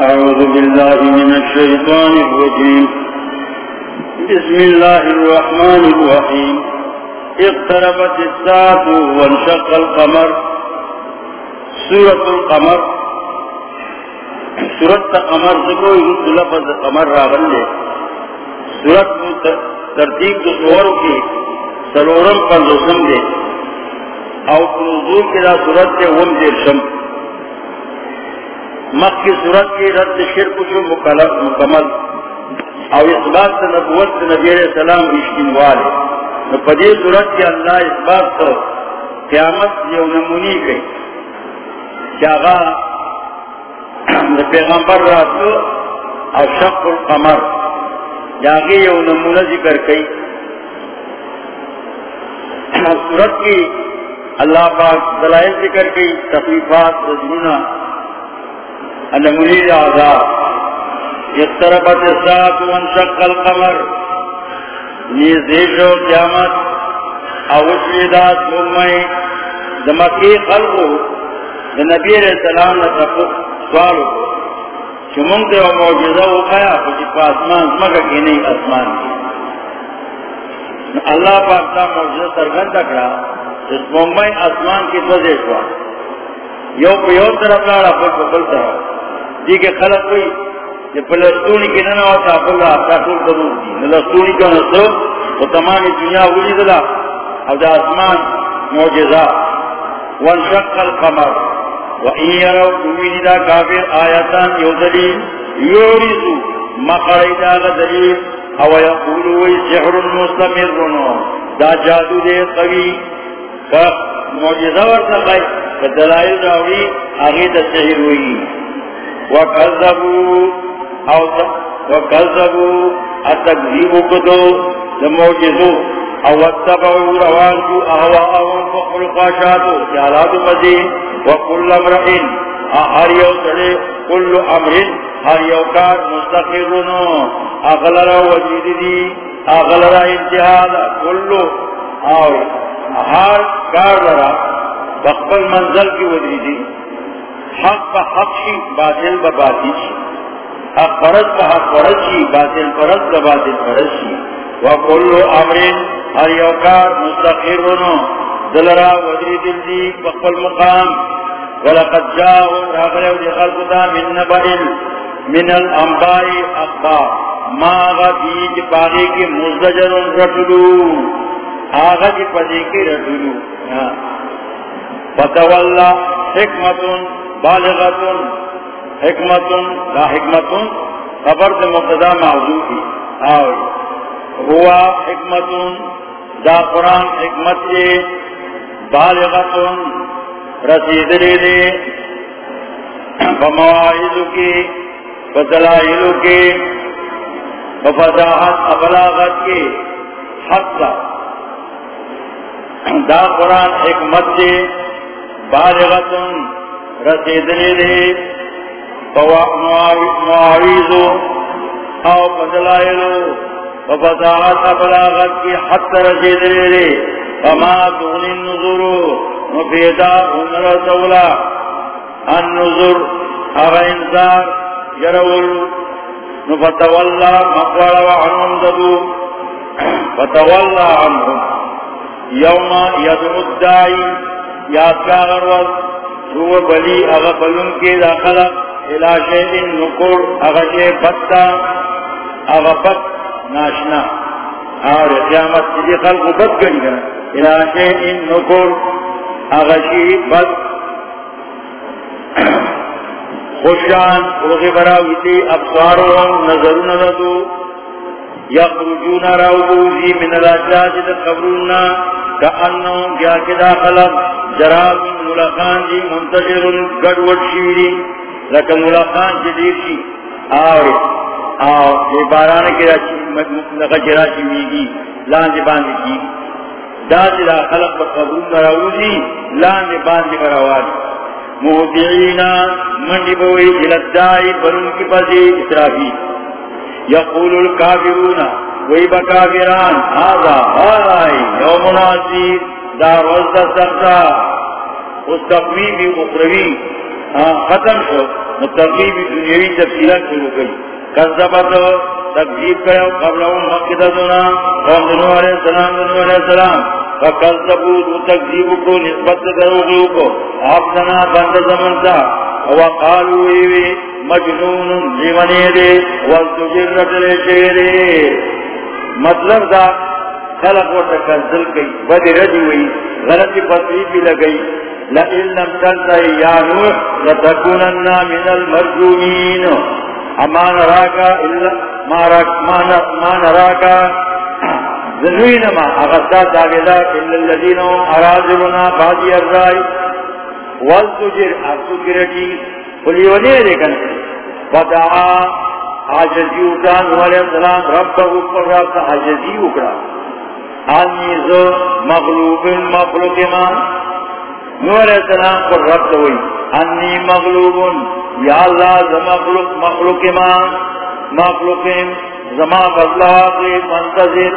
أعوذ بالله من الشيطان الرجيم. بسم الله الرحمن الرحيم. اقتربت الساعة وانشق القمر. سورة القمر. سورة قمر ذکر يرد لفظ قمر راغل لے سورة ترتیب دو سورو کی سرورم پر رسم دے او نزول کی دا سورت کے وم دیر شم مخ کی سورت کی، رد شرک شو مکمل. او اثبات نبوت سے نبی علیہ السلام اشکین والے. پدی سورت کی اللہ اثبات تو قیامت یو نمونی گئی جاغا پیغمبر راتو او شق القمر. جاگی یو نمونہ ذکر کئی. سورت کی اللہ پاک دلائل ذکر کی تفریفات رجمونہ نمونی عذاب. اس طرف ساتھ وانشق القمر. نیزیشو قیامت. اوشیدات ممئی دمکی خلقو. نبی علیہ السلام نے سوال کو چمنگ دے وہ موجودہ ہو گیا کچھ آسمان مگر کی نہیں آسمان کی اللہ پاک کا موجودہ سرگن تکڑا اس ممبئی آسمان کی وجہ ہوا یو کو یو طرف لاڑا پھر کو بل طرف. جی کے خلق ہوئی کہ فلسطونی کی نہ ہوتا اللہ کا ٹول کروں گی۔ کا نسو وہ تمام دنیا ہوئی دلا اب آسمان موجودہ وانشق القمر۔ وَإِن يَرَوْا كُمِنِدَا كَافِرْ آيَاتًا يُوْدَلِينَ يُورِسُ مَقَرَيْدَا غَدَلِينَ او يَقُولُوا سِحْرٌ مُسْتَمِرٌ دا جادو دے قوی۔ کا معجزہ ورسقائی کا دلائل راوی آغید سحر ہوئی۔ وَكَذَّبُوا او وَكَذَّبُوا التَّكْذِيبُ قدو دا معجزو، او اتبعوا روانجو احواءهم وقلقاشاتو جالاتو مزید وکل امرئن، ہر یو سڑے، کل امرئن ہر یو کار مستقرنو اغلر وجید دی اغلر انتحاد کلو اور ہر کار لرا بقبل منزل کی وجید دی۔ حق با حق شی، باطل با باطل شی. حق پرد با حق پرد شی، باطل پرد با باطل پرد شی. وکل امرئن ہر یو کار مستقرنو دلرا وجری دل دی بقبل مقام. ولقد جاءوا راغلوا لخلقنا من نبئ من الانباء اخبار ما غفی کی باغی کی مزدجر رٹلو آغا کی پدی کی رٹلو فتولا حکمت بالغت حکمت لا حکمت خبر سے مبتدا موضوع کی۔ آوئی ہوا حکمت دا قرآن حکمت کے بالغت رسیدلی دے۔ بمواعظ کی بدلائل کی بفضاحت ابلاغت کی حق دا قرآن حکمت دے بالغت رسیدلی دے مواعظ او بدلائل بفضاحت ابلاغت کی حق رسیدلی دے فما دون النظرو مفیدہ عمر دولا النظر اغا انسان یرول نفتولا مقوال وعنهم دبو، فتولا عنهم، یوم یدعو الدائی یاد کا غرور هو بلی اغا بلن کے داخل الى شیدن نکور اغا شی بتا اغا بت ناشنا۔ اور قیامت کی خلق بت گنی گنا۔ الى شیدن نکور اغشی بد خوشان، روغی براویتی ابصارو نظرون ندو۔ یخرجون راوبوزی من الاجاج دا قبرون کانو گیا کدا خلق جراب ملقان جی منتجر گڑوڑ شیری لکا ملقان جی دیر شی. آوری. آو یہ باران کی لکا جرا شیویگی لانجی باندی کی. داد دا خلق بقبرون راوزی لانجی باندی براوازی مہدعینا منڈی بوئی جلدائی برن کی پسی اسرافی. یقول الكافرون وی بکافران آزا آرائی یوم ناصیر دار وزد سرطا اس تقویبی اخروی ختم شو متقیب دنیاوی تفصیلات شروع کری کذبت تقجیب کرو قبلهم مقددنا قوم دنو علیہ السلام، دنو علیہ السلام. فکذبو، دو تقجیب کو نسبت دروغیو کو آپ آبدنا بند زمن تا. وقالو ایوی مجنون جیونی دے والتجر رجل شیرے مطلب دا خلق و تکنزل کئی بدی رجی ہوئی، غلطی پتری بھی لگئی۔ لئن لم تنتهي يا نوح لتكونن من المرجومين اما نراك الا ما راك ما نراك ذنوين ما اغسطا تاغذا الا الذين هم اراضبنا بادي الرأي والتجر ارتجرتي قل يولي لكن فدعا عجزي وكان نوح السلام ربه قرر عجزي وكرا آنی زو مغلوب مخلوق ما نور علیہ السلام کو رب ہوئی. انی مغلوب یا اللہ ز مخلوق مخلوق ما مخلوق زما بدلا کی منتظر.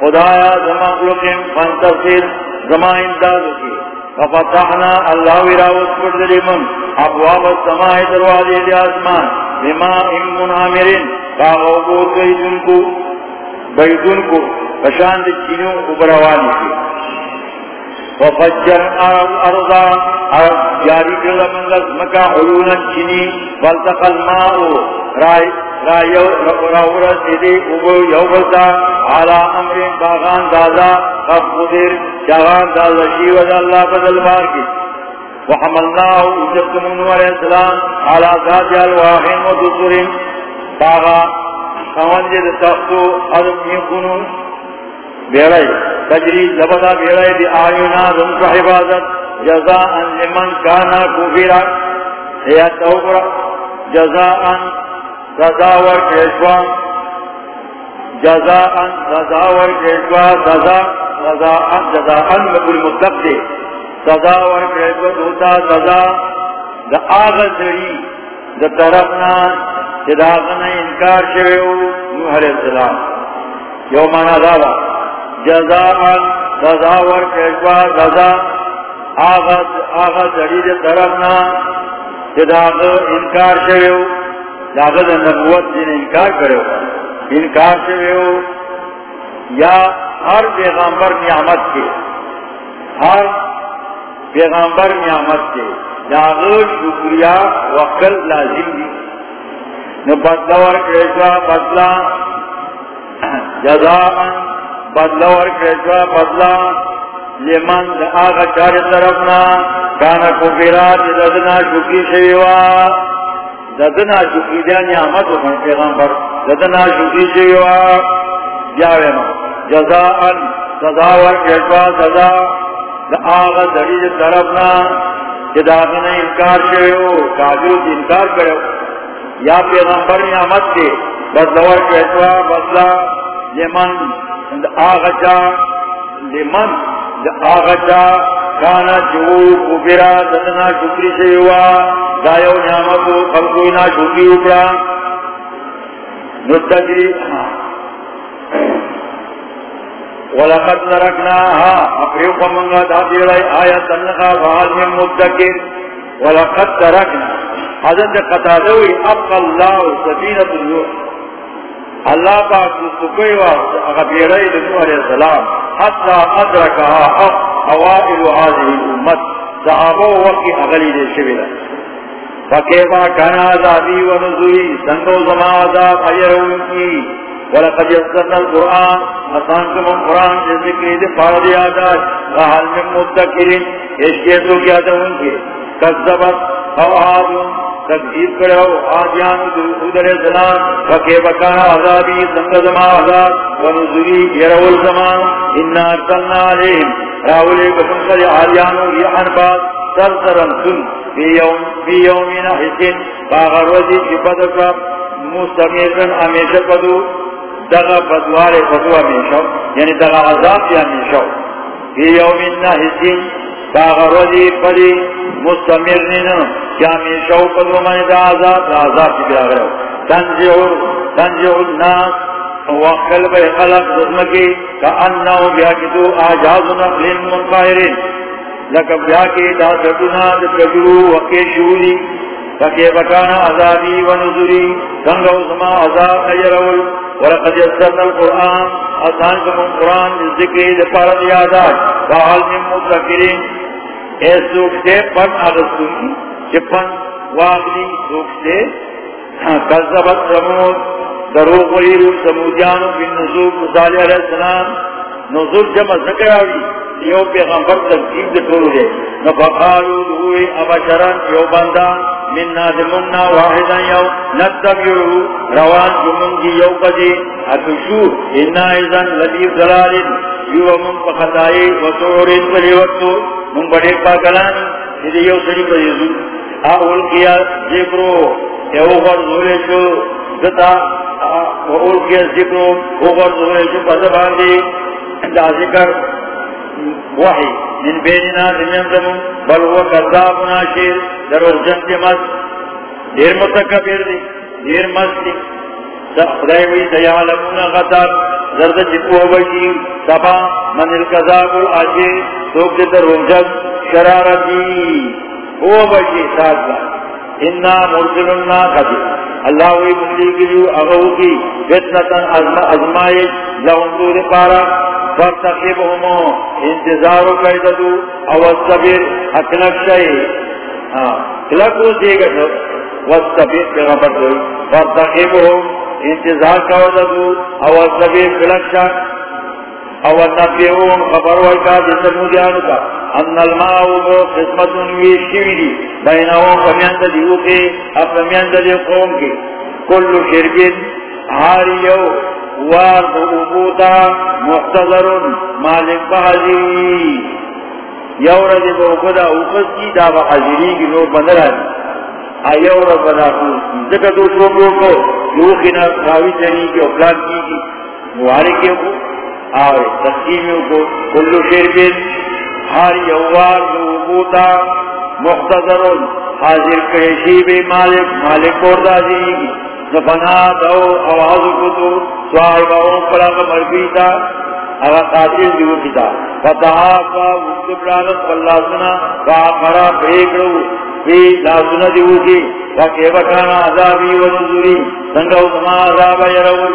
خدایا ز مخلوق منتظر. زما امداد کی. ففتحنا اللہ وراوت پر من ابواب السماء دروازے دی آسمان بما ام منامرین کاغو گئی جن کو بیدن کو پشاند چینوں ابروانی کی وفجر الارض جاری کر من لزمکا عیونا چنی والتقى الماء رای رایو راورا سیدی ابو یوبتا علا امر باغان دادا قدر جاغان دادا شیوز اللہ بدل بار کی وحملناه وجبت من علیہ السلام. على ذات الواحين ودسر باغا خوانجد تختو. حضرت يكونون بیڑائی تجری لبدا بیڑائی دی آئینا ذنک حفاظت. جزاء لمن کانا کفیرا. یا توبرا جزاء سزاور کشوا جزاء سزاور کشوا سزا سزاء جزاء مکل مطلق دے۔ سزاور کشوا دوتا سزا دا آغا سری دا طرفنا جداغنا انکار شویو نوح علیہ السلام۔ یومانا دادا جزاء سزا ور کشوا سزا آغت آغت جدید طرفنا جداغ انکار شویو داغت نبوت جن انکار کرو انکار شویو یا ہر پیغامبر نعمت کے ہر پیغامبر نعمت کے داغ شکریہ وقل لازم دی. نو بدلا ور بدلا جزاء بدلا اور کیسوا بدلا لمن آغا چار طرفنا. کانا کفیرا ددنا شکی شیوا ددنا شکی دیا نعمت وکن پیغمبر. ددنا شکی شیوا جاوے ما. جزاء سزا اور کیسوا سزا. دا آغا دلیل طرفنا. جداغنا انکار شیو کاجو انکار کرو. یا پیغمبر نعمت کے بدلا اور کیسوا بدلا لمن. آغجا لمن. آغجا کانا جو کبرا ددنا شکری سے ہوا دایو نعمتو خلقوینا شکری اپرا نتجری ولقد ترکناها اپریو منگا دادی رئی آیت انقا فحال من مدکر ولقد ترکنا حضرت قطادوی ابقى اللہ سبینت النور اللہ پاک سکوئی وقت اگر اغبیرائی لنو علیہ السلام حتی ادرکها حق اوائل هذه الامت صحابو وقی اغلی دے شبیلا فکیفا کان عذابی و نزوی سنگو زمان عذاب ایرون کی ولقد یسرنا القرآن اسانکم القرآن جذکری دے پارد یادات وحال من مدکرین اشکیتو کیا تھا ان کے کذبت اوہادون تقدیر کرو آدیان دود علیہ السلام فکے بکانا عذابی سنگ زمان عذاب ونزوی یرو الزمان انا ارسلنا علیہم راولے قسم قد آدیانو ریحن باد سرسرن سن. بی یومین حسن باغر وزی شپد کب مستمیرن امیشہ پدو دغا پدوار پدو امیشہ یعنی دغا عذاب کی امیشہ بی یومین حسن باغر وزی پدی مستمرین کیا میں شوق دو من دا عذاب دا عذاب کی بلا گئے تنجیع تنجیع الناس وقل بے خلق ظلمکی کأنہو بیا کی دو آجاز نقل منقائرین. لکب بیا کی دا سٹنا دا کجرو وقی شوری فکی بکانا عذابی و نظری سنگو سما عذاب نجرول ولقد يسرنا القرآن. أسانكم القرآن الذكر لفارد یادات. فحال من مذکرین. اے سوکتے پن اغسطنی. چپن واغلی سوکتے ہاں، کذبت سمود دروغ ویرو سمودیانو بن نزول صالح علیہ السلام نزول جمع ذکر آوی یو پیغمبر تکیب دے طولو دے۔ نفقالو دوئے ابشران یو بندہ من نادمنا واحدا، یو نتبیعو روان جمنگی یو قدی اتشو انا ایزن لدیب ظلالن یو من پخطائی و سورین پلی وقتو من بڑے پاکلانی ایدی یو سری پریزو اول کیا ذکرو یو غرزولے شو، دتا۔ اول کیا ذکرو غرزولے شو پدبان دی دا ذکر وحی، من بیننا دنیم زمون بل هو کذاب ناشیر در ارجن دی مز دیر متکبر دی، دیر مز دی. خدای وی، سیعلمون غطر زرد چپو بشی. سبا من الکذاب الاشیر سوک دی در ارجن شرارتی. هو بشی ساتھ با انا مرسلنا قدر اللہ وی ملی گلیو اغو کی فتنتن ازمائی لہم دور پارا فرتقیب ہمو انتظارو قیددو او الصبر اکنک شئی کلکو دیگا شو والصبر پیغمبر دوئی فارتقبهم انتظار قیددو او الصبر کلک شئی او النبیون خبر ویکا جسمو دیانو کا ان الماء قسمت ویشوی دی بیناون فمیند دیو کے اپمیند دیو قوم کے۔ کل شربین ہاریو وار بوبوتا مختظر مالک بحضری یور دی بوبودا اوپس کی دا بحضری کی نور بندر آدی ایور بنا خوز کی۔ ذکر دو شوکو کو لوخینا راوی چنی کی اپلاد کی کی۔ موارکی کو آوے تقسیمیوں کو کلو شربین ہر یوار بوبوتا مختظر حاضر کریشی بے مالک مالک بوردا جی نفنا دو آواز کو تو سوال صاحباؤں پلاغ مرگیتا اگا قاتل دیو کتا۔ فتحاقا وکتب لانت واللہ سنا فاقرا بریکڑو فی لاسنا دیو کی وکیب کانا عذابی و نزوری سنگو سما عذاب یرول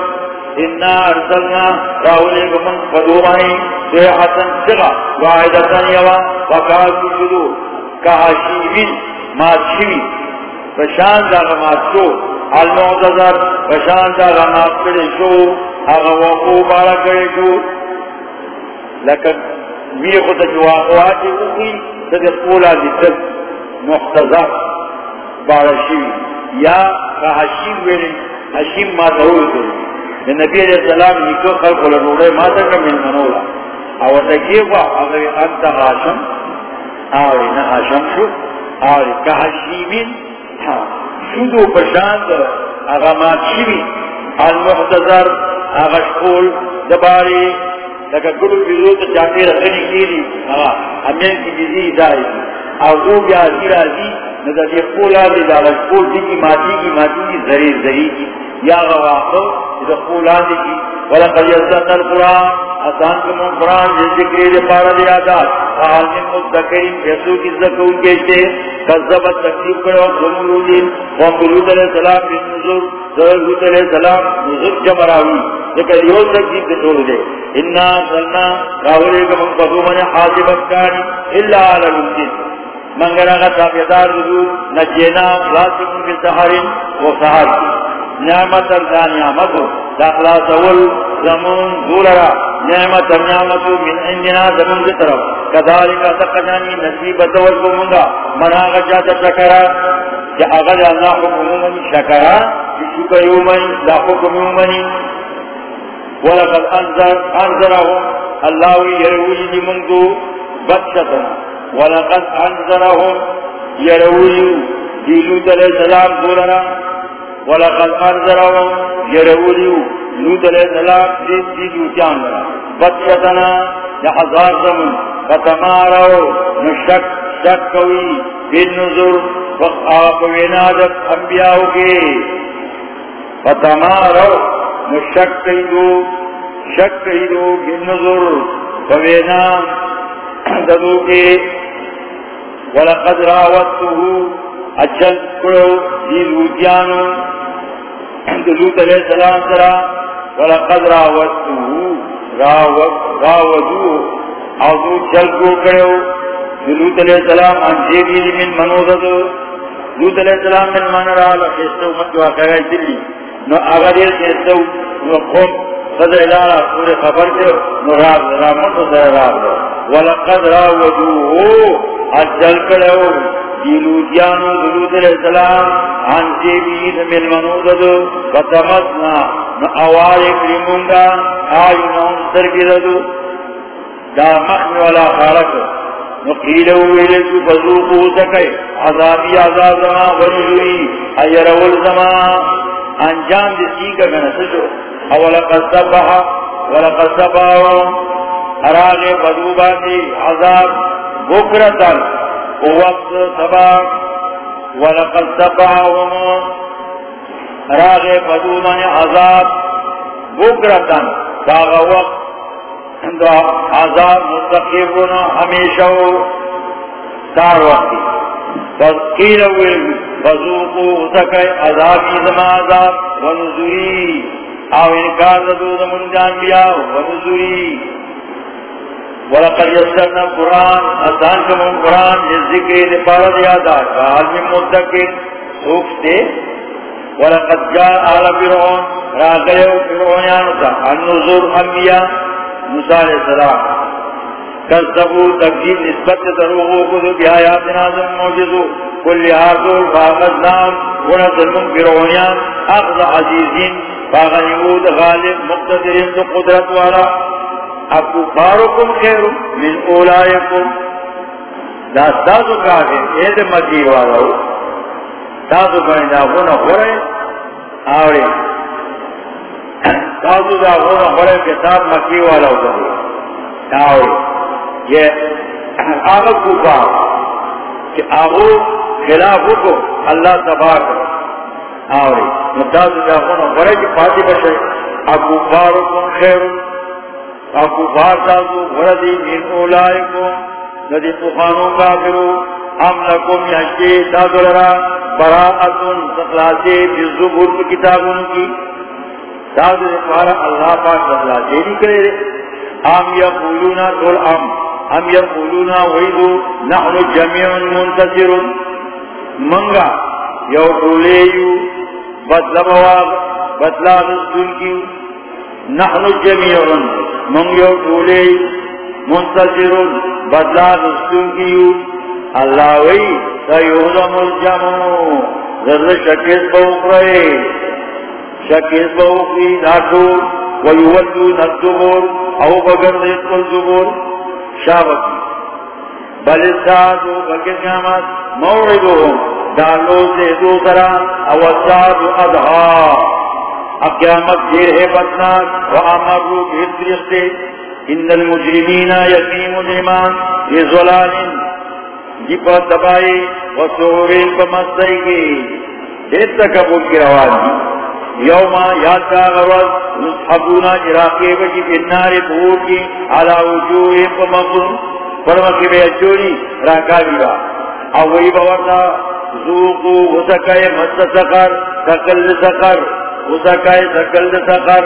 انا ارسلنا راولے کمن فدومائی سیحتن سغا واحدتن یوا شدو کہاشیوین فشان دا المعتذر فشان دا غمات کرے شو اغا وقو بارا کرے شو لیکن جواقواتی اوکی قولا بارا یا حشیم ویلی حشیم ما کرے نبی علیہ السلام نکو خلق لنوڑے ما تکا من منولا او تکیفا اگر انت حاشم آوری نا حاشم شو. آوری که حشیمین شدو پشاند اغا ماتشوی المحتضر اغا شکول دباری لکا گلو بیزو تا جاتے رخنی کیلی اغا امین کی جزی دائی او دو بیا زیر آزی ندا دی خول آزی دا اغا شکول دی ماتی کی ماتی کی زری زری کی یا اغا واقع دا کی آسان قرآن جس ذکری پارا آداد فحال من مدکرین کی کہتے کرو علیہ السلام بن علیہ السلام جمراوی لیکن دے انا راولے کا اللہ تابیدار نجینا و نعمت ارزا نعمتو داخلاص اول زمون دولرا نعمت نعمتو من عندنا زمون دی طرف کذالک تقنانی نصیب دول کو منگا. منا غجا شکرا کہ اگر اللہ حکم من شکرا شکر یومن لا حکم یومن ولقد انذر انذرهم الله يروي منذ بطشتنا ولقد انذرهم يروي لوط علیہ السلام دولرا ولقد انذرهم يروي لوط علیہ السلام دین دی لوٹیان لرا بطشتنا یا ہزار زمن. فتمارو نشک شک کوئی بن نظر وقت وینادت انبیاء کے فتمارو نشک کئیدو شک کئیدو بن نظر فوینا ددو کے ولقد راوتته اچھل کرو دی لوتیانو دلوت علیہ السلام سرا، ولقد راوتو راودو او دو چل کو کرو دلوت علیہ السلام انجیبی من منوزدو دلوت علیہ السلام من من را لخیستو من جو آقا دلی. نو آگا دیر کیستو نو قوم صدر الارا پورے خبر دے نو راب دے راب من صدر راب ولقد راودو اجل کرو دیلوتیانو دلوت علیہ السلام عن جیبید من منوزدو فتمتنا، نو آوار اکریمونگا آئینون سرگردو دا مخم والا خارک، نو قیلو فضوقو سکے عذابی عذاب زمان ونجوئی ایرول زمان. انجام جسی کا گنسجو اولقد سبحا ولقد سبحا اراغ فضوبان دی عذاب بکرتن. وقت سبا ولقد سبعهم راغ فدومن عذاب بکرتن باغ وقت دو عذاب مستقیبون ہمیشہ تار وقتی فقیر ویل فضوقو سکے عذابی زما عذاب ونزوری. او انکار دو زمن جان بیا ونزوری. ولقد يسرنا القرآن أسان كم القرآن للذكر لبارد يادا قال من مدكر سوكتے ولقد جاء آل فرعون راغيو فرعون يانسا النظر انبياء موسى عليه السلام۔ كذبوا تقديم نسبت دروغو قدو بآياتنا ذن موجزو كل آخر فاقذنام ونظر من فرعونيان أخذ عزيزين فاغنمود غالب مقتدرين ذو قدرت والا۔ اکفارکم خیر من اولائکم دا ستاسو کافر اید مکی والاو ستاسو کنی دا غونا خورے آوری ستاسو دا غونا خورے کتاب مکی والاو دارو آوری یہ آغا کفار، کہ آغو خلافو کو اللہ تباہ کر آوری ستاسو دا غونا خورے کی جی پاتی بشے. اکفارکم خیر من اولائکو ندی کافرو لکم یشتی براعتن کتابوں کی. تازو لپارا اللہ پاک تخلاسی نہیں کرے رے ام یقولونا تول ام ام یقولونا ویدو، نحن جمیع منتصر منگا یو بدلا بواغ بدلا رسول کیو. نحن جمیع منتصر منگیو ٹولے منتظر بدلا دستوں کیو۔ اللہ وی سیوزم الجمو ذر شکیز بوک رہے شکیز بوک ری داتو ویولدو ندبور او بگر دیت کل دبور شابکی بل سادو بگر قیامت موعدو دالو سے دوسرا او سادو ادھا۔ قیامت دیر ہے بدناک و آمرو بہت طریقے ان المجرمین یقین مجرمان یہ ظلالین جی پر دبائی و سورین پر مستائی کی۔ دیر تکبول کی روان دی یوما یاد کا غرض نصحبونا جراقے بجی بنار بھور کی علا وجوہ پر مقرم فرمکی بے اچوری راکاوی با۔ او وہی باورتا ذوقو وسکے مست سقر سقل سقر۔ وسکای سکل د سقر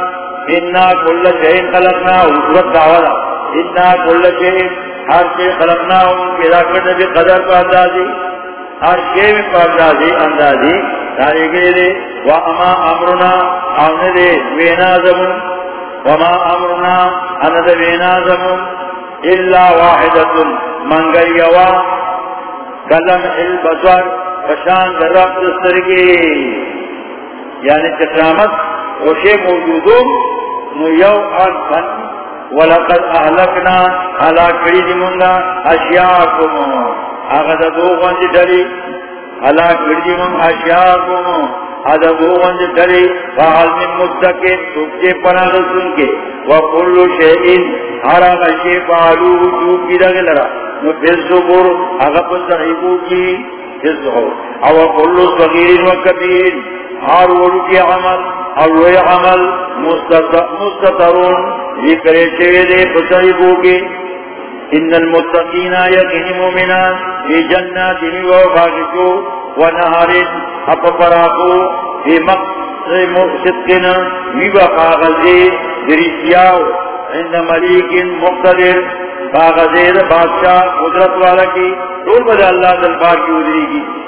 ان کل شیء خلقنا وقت دعوانا ان کل شیء ہر شیء خلقنا پیدا کرنے بھی قدر پر اندازی۔ ہر شیء میں پر اندازی اندازی۔ دارے گئے دے۔ وما امرنا آمنے دے۔ وینا زمون وما امرنا اند وینا زمون الا واحدت منگل یوا۔ کلم البصر۔ فشان در رب دسترگی۔ یعنی چکرامت وشے موجودوں نو یو آن فن ولقد احلقنا حلا کری منگا اشیاءکم آغا دو غنج دلی حلا کری دی منگا اشیاءکم دو غنج دلی فحل من مدکن سکتے پناہ رسول کے وکل شئین ہر آغا شئ فعلو جو کی دگلرا نو پھر زبور آغا پر صحیبو کی پھر زبور او کل صغیر و کبیر ہر وڑو کی عمل اور وہ عمل مستطرون یہ کرے چوے دے پسائی بوگے ان المتقین یقین مومنان یہ جنات و باغشو ونہار اپ پراکو بے مقصد صدقن ویبا کاغذی گریسیاو عند ملیک مقتدر۔ کاغذی بادشاہ قدرت والا کی۔ دول بدا اللہ دلبار کی ادری کی۔